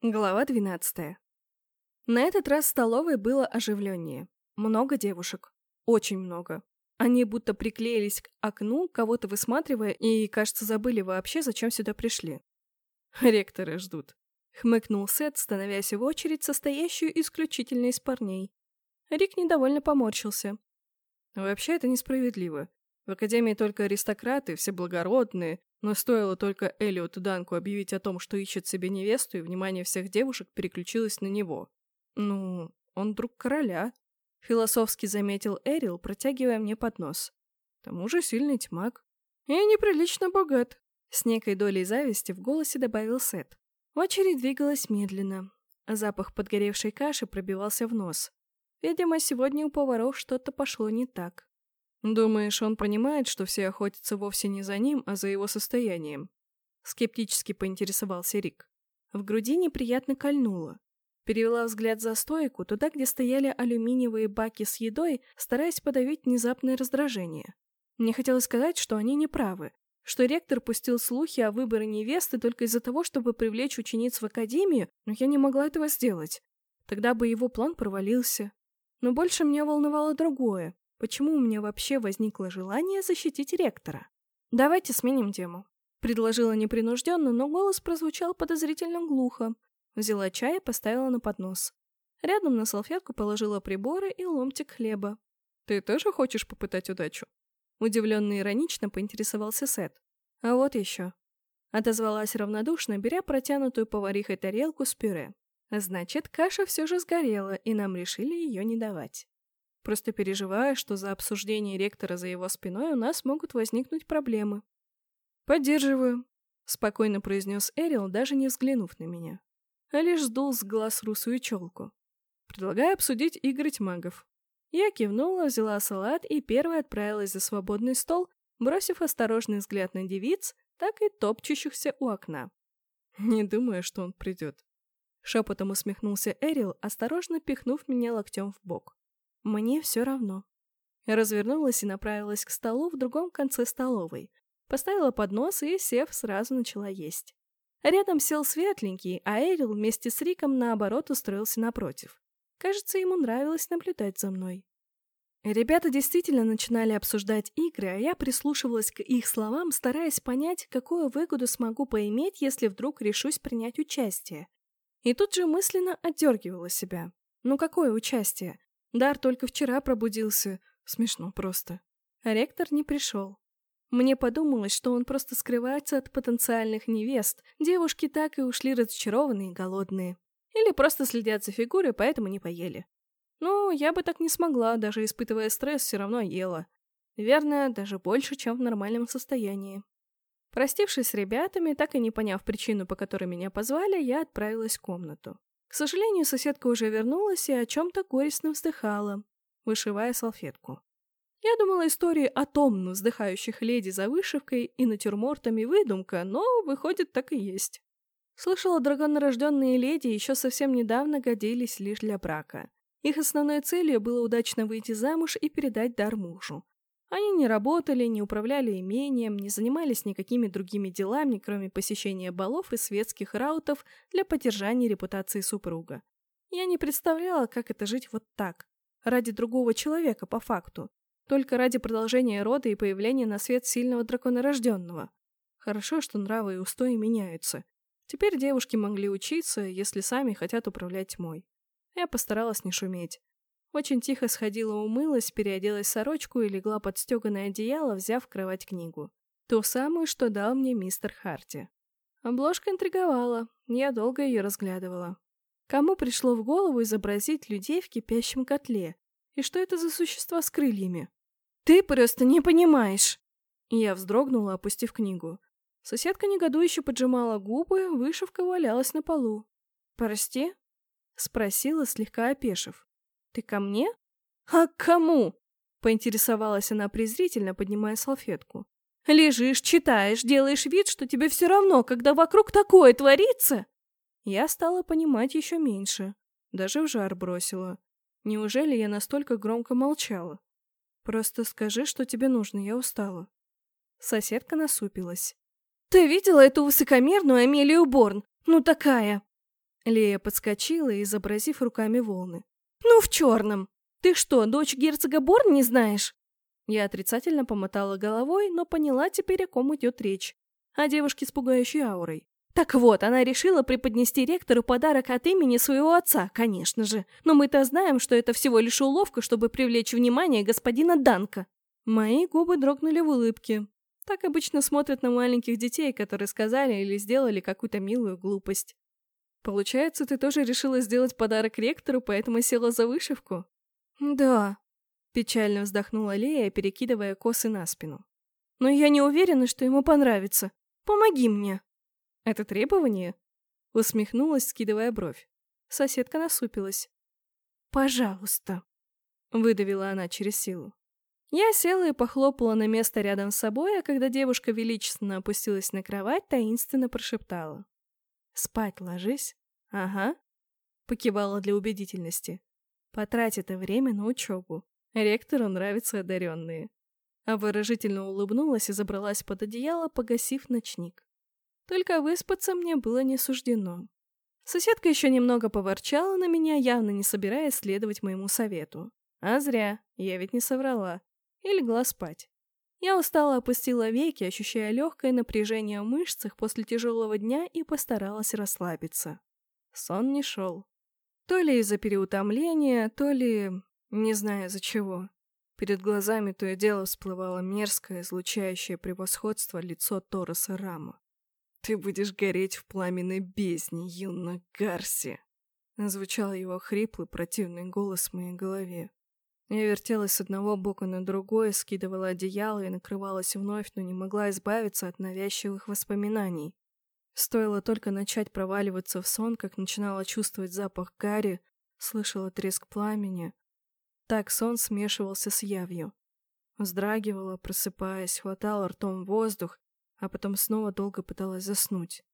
Глава 12. На этот раз в столовой было оживленнее. Много девушек. Очень много. Они будто приклеились к окну, кого-то высматривая, и, кажется, забыли вообще, зачем сюда пришли. «Ректоры ждут», — хмыкнул Сет, становясь в очередь, состоящую исключительно из парней. Рик недовольно поморщился. «Вообще это несправедливо. В Академии только аристократы, все благородные, но стоило только Элиоту Данку объявить о том, что ищет себе невесту, и внимание всех девушек переключилось на него. Ну, он друг короля. Философски заметил Эрил, протягивая мне поднос. К тому же сильный тьмак. И неприлично богат. С некой долей зависти в голосе добавил Сет. Очередь двигалась медленно. Запах подгоревшей каши пробивался в нос. Видимо, сегодня у поваров что-то пошло не так. «Думаешь, он понимает, что все охотятся вовсе не за ним, а за его состоянием?» Скептически поинтересовался Рик. В груди неприятно кольнуло. Перевела взгляд за стойку, туда, где стояли алюминиевые баки с едой, стараясь подавить внезапное раздражение. Мне хотелось сказать, что они не правы, что ректор пустил слухи о выборе невесты только из-за того, чтобы привлечь учениц в академию, но я не могла этого сделать. Тогда бы его план провалился. Но больше меня волновало другое. Почему у меня вообще возникло желание защитить ректора? Давайте сменим тему. Предложила непринужденно, но голос прозвучал подозрительно глухо. Взяла чай и поставила на поднос. Рядом на салфетку положила приборы и ломтик хлеба. «Ты тоже хочешь попытать удачу?» Удивленно иронично поинтересовался Сет. «А вот еще». Отозвалась равнодушно, беря протянутую поварихой тарелку с пюре. Значит, каша все же сгорела, и нам решили ее не давать. Просто переживая, что за обсуждение ректора за его спиной у нас могут возникнуть проблемы. «Поддерживаю», — спокойно произнес Эрил, даже не взглянув на меня. А лишь сдул с глаз русую челку. «Предлагаю обсудить игры магов». Я кивнула, взяла салат и первой отправилась за свободный стол, бросив осторожный взгляд на девиц, так и топчущихся у окна. «Не думаю, что он придет». Шепотом усмехнулся Эрил, осторожно пихнув меня локтем в бок. Мне все равно. развернулась и направилась к столу в другом конце столовой. Поставила поднос и, сев, сразу начала есть. Рядом сел светленький, а Эрил вместе с Риком, наоборот, устроился напротив. Кажется, ему нравилось наблюдать за мной. Ребята действительно начинали обсуждать игры, а я прислушивалась к их словам, стараясь понять, какую выгоду смогу поиметь, если вдруг решусь принять участие. И тут же мысленно отдергивала себя. Ну какое участие? Дар только вчера пробудился. Смешно просто. А ректор не пришел. Мне подумалось, что он просто скрывается от потенциальных невест. Девушки так и ушли разочарованные и голодные. Или просто следят за фигурой, поэтому не поели. Ну, я бы так не смогла, даже испытывая стресс, все равно ела. Верно, даже больше, чем в нормальном состоянии. Простившись с ребятами, так и не поняв причину, по которой меня позвали, я отправилась в комнату. К сожалению, соседка уже вернулась и о чем-то горестно вздыхала, вышивая салфетку. Я думала, истории о томно вздыхающих леди за вышивкой и натюрмортами выдумка, но, выходит, так и есть. Слышала, драгонорожденные леди еще совсем недавно годились лишь для брака. Их основной целью было удачно выйти замуж и передать дар мужу. Они не работали, не управляли имением, не занимались никакими другими делами, кроме посещения балов и светских раутов для поддержания репутации супруга. Я не представляла, как это жить вот так, ради другого человека по факту, только ради продолжения рода и появления на свет сильного драконорожденного. Хорошо, что нравы и устои меняются. Теперь девушки могли учиться, если сами хотят управлять тьмой. Я постаралась не шуметь. Очень тихо сходила умылась, переоделась сорочку и легла под стеганое одеяло, взяв в кровать книгу. Ту самую, что дал мне мистер Харти. Обложка интриговала, я долго ее разглядывала. Кому пришло в голову изобразить людей в кипящем котле? И что это за существа с крыльями? «Ты просто не понимаешь!» Я вздрогнула, опустив книгу. Соседка негодующе поджимала губы, вышивка валялась на полу. «Прости?» — спросила, слегка опешив. «Ты ко мне?» «А к кому?» — поинтересовалась она презрительно, поднимая салфетку. «Лежишь, читаешь, делаешь вид, что тебе все равно, когда вокруг такое творится!» Я стала понимать еще меньше. Даже в жар бросила. Неужели я настолько громко молчала? Просто скажи, что тебе нужно, я устала. Соседка насупилась. «Ты видела эту высокомерную Амелию Борн? Ну такая!» Лея подскочила, изобразив руками волны. «Ну, в черном! Ты что, дочь герцога Борн не знаешь?» Я отрицательно помотала головой, но поняла теперь, о ком идет речь. О девушке с пугающей аурой. Так вот, она решила преподнести ректору подарок от имени своего отца, конечно же. Но мы-то знаем, что это всего лишь уловка, чтобы привлечь внимание господина Данка. Мои губы дрогнули в улыбке. Так обычно смотрят на маленьких детей, которые сказали или сделали какую-то милую глупость. Получается, ты тоже решила сделать подарок ректору, поэтому села за вышивку? Да. Печально вздохнула Лея, перекидывая косы на спину. Но я не уверена, что ему понравится. Помоги мне. Это требование? Усмехнулась, скидывая бровь. Соседка насупилась. «Пожалуйста», — выдавила она через силу. Я села и похлопала на место рядом с собой, а когда девушка величественно опустилась на кровать, таинственно прошептала. «Спать ложись?» «Ага», — покивала для убедительности. «Потрать это время на учебу. Ректору нравятся одаренные». А выражительно улыбнулась и забралась под одеяло, погасив ночник. Только выспаться мне было не суждено. Соседка еще немного поворчала на меня, явно не собираясь следовать моему совету. А зря, я ведь не соврала и легла спать. Я устало опустила веки, ощущая легкое напряжение в мышцах после тяжелого дня и постаралась расслабиться. Сон не шел. То ли из-за переутомления, то ли... не знаю из-за чего. Перед глазами то и дело всплывало мерзкое, излучающее превосходство лицо Тороса Рама. «Ты будешь гореть в пламенной бездне, юна Гарси!» Звучал его хриплый, противный голос в моей голове. Я вертелась с одного бока на другой, скидывала одеяло и накрывалась вновь, но не могла избавиться от навязчивых воспоминаний. Стоило только начать проваливаться в сон, как начинала чувствовать запах гари, слышала треск пламени. Так сон смешивался с явью. Вздрагивала, просыпаясь, хватала ртом воздух, а потом снова долго пыталась заснуть.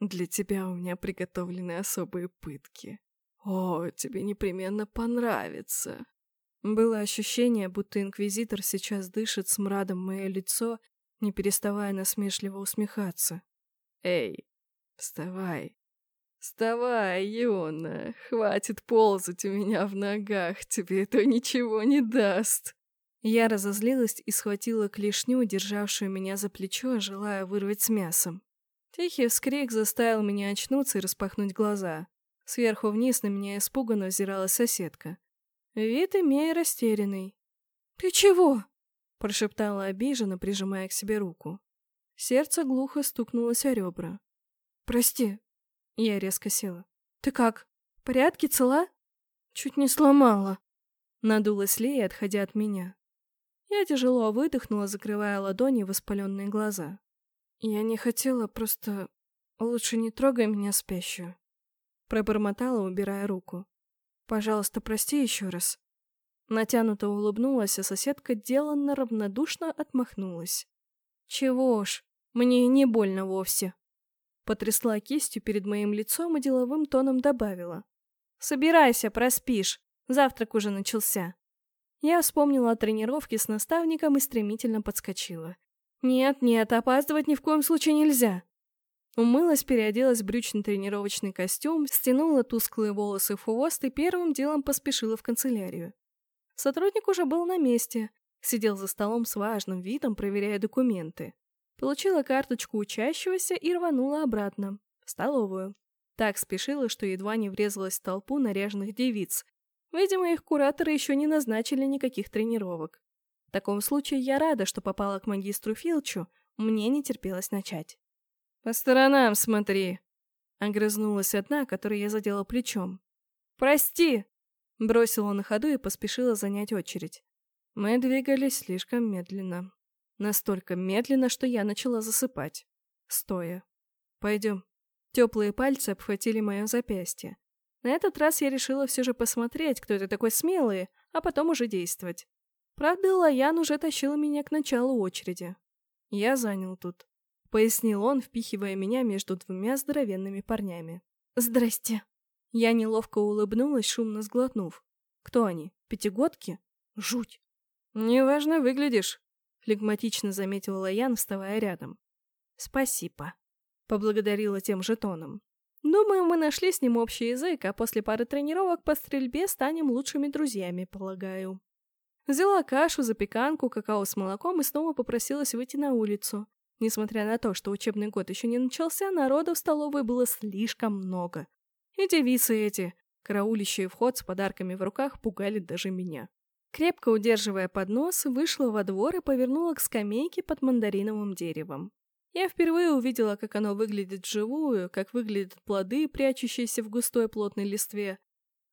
«Для тебя у меня приготовлены особые пытки. О, тебе непременно понравится!» Было ощущение, будто инквизитор сейчас дышит смрадом мое лицо, не переставая насмешливо усмехаться. «Эй, вставай! Вставай, Юна! Хватит ползать у меня в ногах, тебе это ничего не даст!» Я разозлилась и схватила клешню, державшую меня за плечо, желая вырвать с мясом. Тихий вскрик заставил меня очнуться и распахнуть глаза. Сверху вниз на меня испуганно взирала соседка. Вид имея растерянный. «Ты чего?» — прошептала обиженно, прижимая к себе руку. Сердце глухо стукнулось о ребра. «Прости». Я резко села. «Ты как? В порядке, цела?» «Чуть не сломала». Надулась Лея, отходя от меня. Я тяжело выдохнула, закрывая ладони воспаленные глаза. «Я не хотела, просто... Лучше не трогай меня спящую». Пробормотала, убирая руку. Пожалуйста, прости еще раз. Натянуто улыбнулась, а соседка деланно равнодушно отмахнулась. Чего ж, мне не больно вовсе. Потрясла кистью перед моим лицом и деловым тоном добавила. «Собирайся, проспишь. Завтрак уже начался». Я вспомнила о тренировке с наставником и стремительно подскочила. «Нет, нет, опаздывать ни в коем случае нельзя. Умылась, переоделась в брючный тренировочный костюм, стянула тусклые волосы в хвост и первым делом поспешила в канцелярию. Сотрудник уже был на месте, сидел за столом с важным видом, проверяя документы. Получила карточку учащегося и рванула обратно, в столовую. Так спешила, что едва не врезалась в толпу наряженных девиц. Видимо, их кураторы еще не назначили никаких тренировок. В таком случае я рада, что попала к магистру Филчу, мне не терпелось начать. «По сторонам смотри!» Огрызнулась одна, которой я задела плечом. «Прости!» Бросила на ходу и поспешила занять очередь. Мы двигались слишком медленно. Настолько медленно, что я начала засыпать. Стоя. «Пойдем». Теплые пальцы обхватили мое запястье. На этот раз я решила все же посмотреть, кто это такой смелый, а потом уже действовать. Правда, Лаян уже тащил меня к началу очереди. Я занял тут. — пояснил он, впихивая меня между двумя здоровенными парнями. «Здрасте». Я неловко улыбнулась, шумно сглотнув. «Кто они? Пятигодки? Жуть!» «Неважно выглядишь», — флегматично заметила Лаян, вставая рядом. «Спасибо», — поблагодарила тем же тоном. Думаю, мы нашли с ним общий язык, а после пары тренировок по стрельбе станем лучшими друзьями, полагаю. Взяла кашу, запеканку, какао с молоком и снова попросилась выйти на улицу. Несмотря на то, что учебный год еще не начался, народа в столовой было слишком много. И девицы эти, караулищие вход с подарками в руках, пугали даже меня. Крепко удерживая поднос, вышла во двор и повернула к скамейке под мандариновым деревом. Я впервые увидела, как оно выглядит вживую, как выглядят плоды, прячущиеся в густой плотной листве.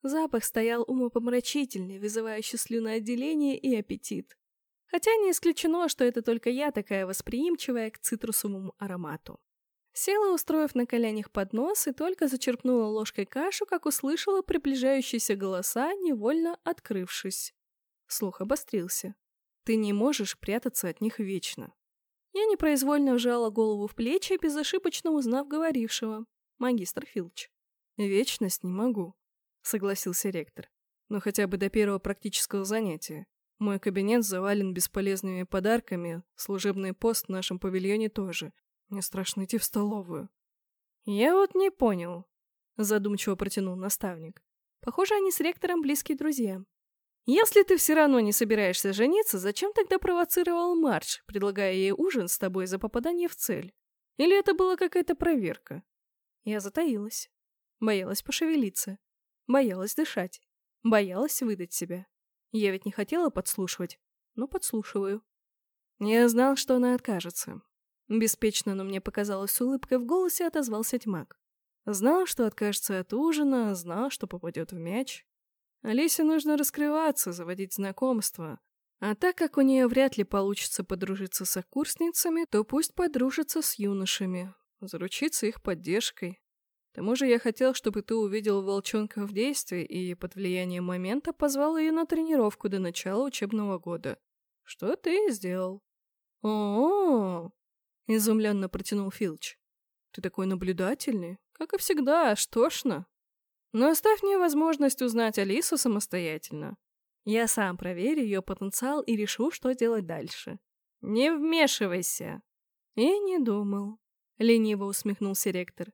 Запах стоял умопомрачительный, вызывающий слюноотделение и аппетит. Хотя не исключено, что это только я такая восприимчивая к цитрусовому аромату. Села, устроив на коленях поднос, и только зачерпнула ложкой кашу, как услышала приближающиеся голоса, невольно открывшись. Слух обострился. Ты не можешь прятаться от них вечно. Я непроизвольно вжала голову в плечи, безошибочно узнав говорившего. Магистр Филч. «Вечность не могу», — согласился ректор. «Но хотя бы до первого практического занятия. Мой кабинет завален бесполезными подарками, служебный пост в нашем павильоне тоже. Мне страшно идти в столовую». «Я вот не понял», — задумчиво протянул наставник. «Похоже, они с ректором близкие друзья. Если ты все равно не собираешься жениться, зачем тогда провоцировал Марч, предлагая ей ужин с тобой за попадание в цель? Или это была какая-то проверка? Я затаилась. Боялась пошевелиться. Боялась дышать. Боялась выдать себя. Я ведь не хотела подслушивать, но подслушиваю. Я знал, что она откажется. Беспечно, но мне показалось улыбкой в голосе отозвался тьмак. Знал, что откажется от ужина, знал, что попадет в мяч. Алисе нужно раскрываться, заводить знакомства. А так как у нее вряд ли получится подружиться с сокурсницами, то пусть подружится с юношами, заручиться их поддержкой. Тому же я хотел, чтобы ты увидел волчонка в действии и под влиянием момента позвал ее на тренировку до начала учебного года. Что ты сделал? О, -о, -о изумленно протянул Филч. Ты такой наблюдательный, как и всегда, аж тошно. Но оставь мне возможность узнать Алису самостоятельно. Я сам проверю ее потенциал и решу, что делать дальше. Не вмешивайся. И не думал. Лениво усмехнулся ректор.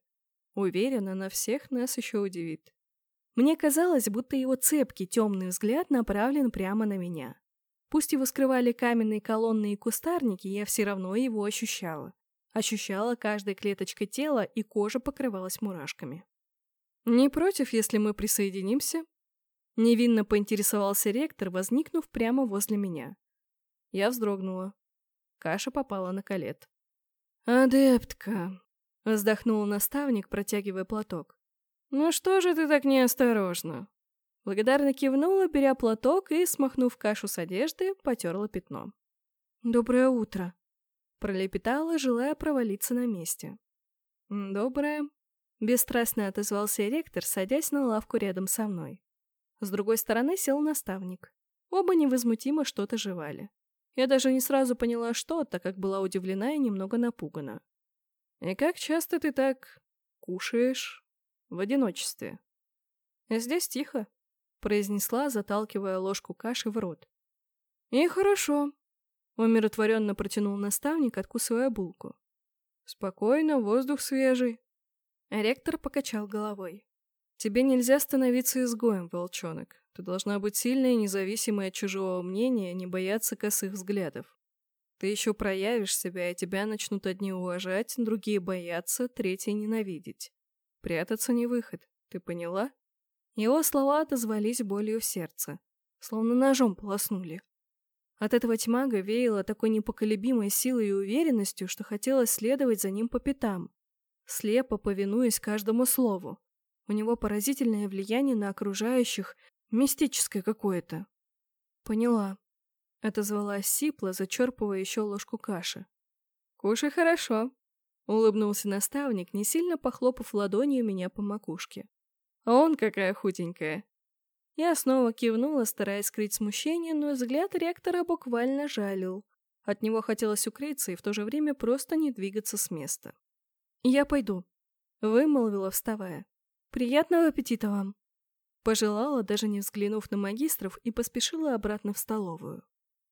Уверен, она всех нас еще удивит. Мне казалось, будто его цепкий темный взгляд направлен прямо на меня. Пусть его скрывали каменные колонны и кустарники, я все равно его ощущала. Ощущала каждой клеточкой тела, и кожа покрывалась мурашками. «Не против, если мы присоединимся?» Невинно поинтересовался ректор, возникнув прямо возле меня. Я вздрогнула. Каша попала на колет. «Адептка!» — вздохнул наставник, протягивая платок. «Ну что же ты так неосторожно?» Благодарно кивнула, беря платок и, смахнув кашу с одежды, потерла пятно. «Доброе утро!» — пролепетала, желая провалиться на месте. «Доброе», Бесстрастно отозвался ректор, садясь на лавку рядом со мной. С другой стороны сел наставник. Оба невозмутимо что-то жевали. Я даже не сразу поняла, что, так как была удивлена и немного напугана. «И как часто ты так... кушаешь? В одиночестве?» «Здесь тихо», — произнесла, заталкивая ложку каши в рот. «И хорошо», — умиротворенно протянул наставник, откусывая булку. «Спокойно, воздух свежий, Ректор покачал головой. «Тебе нельзя становиться изгоем, волчонок. Ты должна быть сильной и независимой от чужого мнения, не бояться косых взглядов. Ты еще проявишь себя, и тебя начнут одни уважать, другие бояться, третьи ненавидеть. Прятаться не выход, ты поняла?» Его слова отозвались болью в сердце, словно ножом полоснули. От этого тьмага веяло такой непоколебимой силой и уверенностью, что хотелось следовать за ним по пятам слепо повинуясь каждому слову. У него поразительное влияние на окружающих, мистическое какое-то. Поняла. Отозвалась Сипла, зачерпывая еще ложку каши. «Кушай хорошо», — улыбнулся наставник, не сильно похлопав ладонью меня по макушке. «А он какая худенькая». Я снова кивнула, стараясь скрыть смущение, но взгляд ректора буквально жалил. От него хотелось укрыться и в то же время просто не двигаться с места. «Я пойду», — вымолвила, вставая. «Приятного аппетита вам!» Пожелала, даже не взглянув на магистров, и поспешила обратно в столовую.